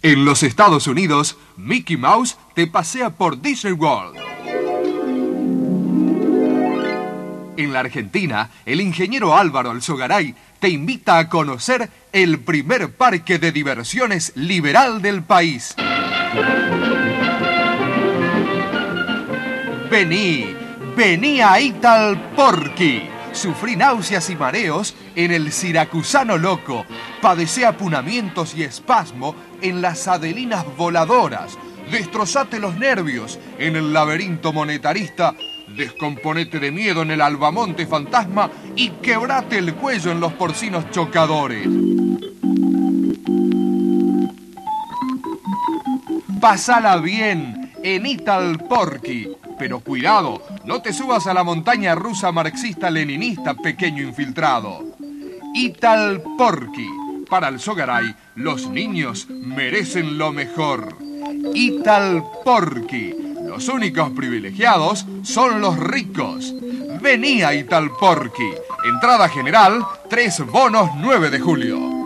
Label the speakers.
Speaker 1: En los Estados Unidos, Mickey Mouse te pasea por Disney World. En la Argentina, el ingeniero Álvaro Alzogaray te invita a conocer el primer parque de diversiones liberal del país. Vení, vení a Italporqui. Sufrí náuseas y mareos en el Siracusano Loco. Padecé apunamientos y espasmo en las adelinas voladoras. Destrozate los nervios en el laberinto monetarista. Descomponete de miedo en el albamonte fantasma y quebrate el cuello en los porcinos chocadores. Pasala bien en Italporqui. Pero cuidado, no te subas a la montaña rusa marxista-leninista, pequeño infiltrado. Italporqui. Para el Sogaray, los niños merecen lo mejor. Italporqui. Los únicos privilegiados son los ricos. Vení a Italporqui. Entrada general, tres bonos 9 de julio.